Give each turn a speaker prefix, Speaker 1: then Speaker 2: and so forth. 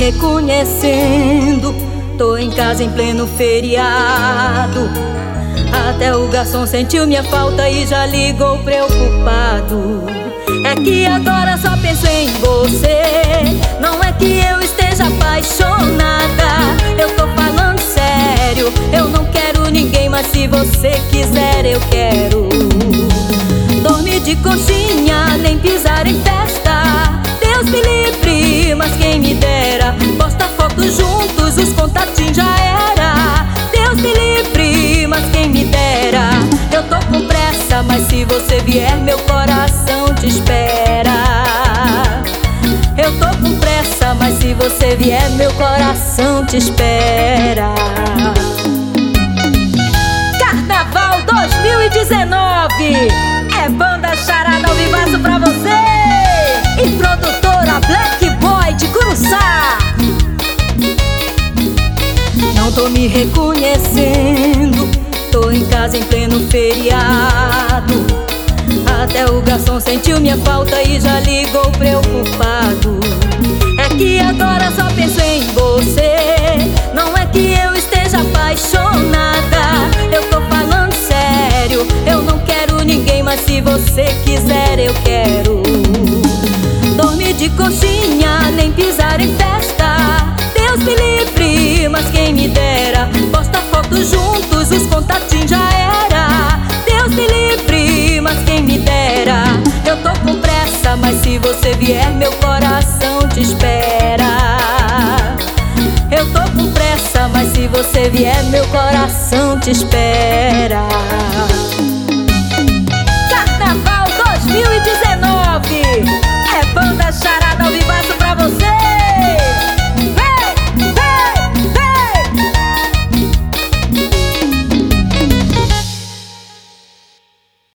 Speaker 1: reconhecendo. Tô em casa em pleno feriado. Até o garçom sentiu minha falta e já ligou preocupado. É que agora só penso em você. Não é que eu esteja apaixonada. Eu tô falando sério. Eu não quero ninguém, mas se você quiser, eu quero. Dormir de conchinha, nem mas se você vier, meu coração te espera. Eu tô com pressa, mas se você vier, meu coração te espera.
Speaker 2: Carnaval 2019 é banda charada ao vivaço pra você e produtora Black Boy de Curuçá.
Speaker 1: Não tô me reconhecendo, tô em casa em pleno feriado. Até o garçom sentiu minha falta e já ligou preocupado. É que agora só penso em você. Não é que eu esteja apaixonada. Eu tô falando sério. Eu não quero ninguém, mas se você quiser, eu quero. Dormir de coxinha, nem pisar em festa. Deus me livre, mas quem me dera. Posta foto juntos, você vier, meu coração te espera. Eu tô com pressa, mas se você vier, meu coração te espera.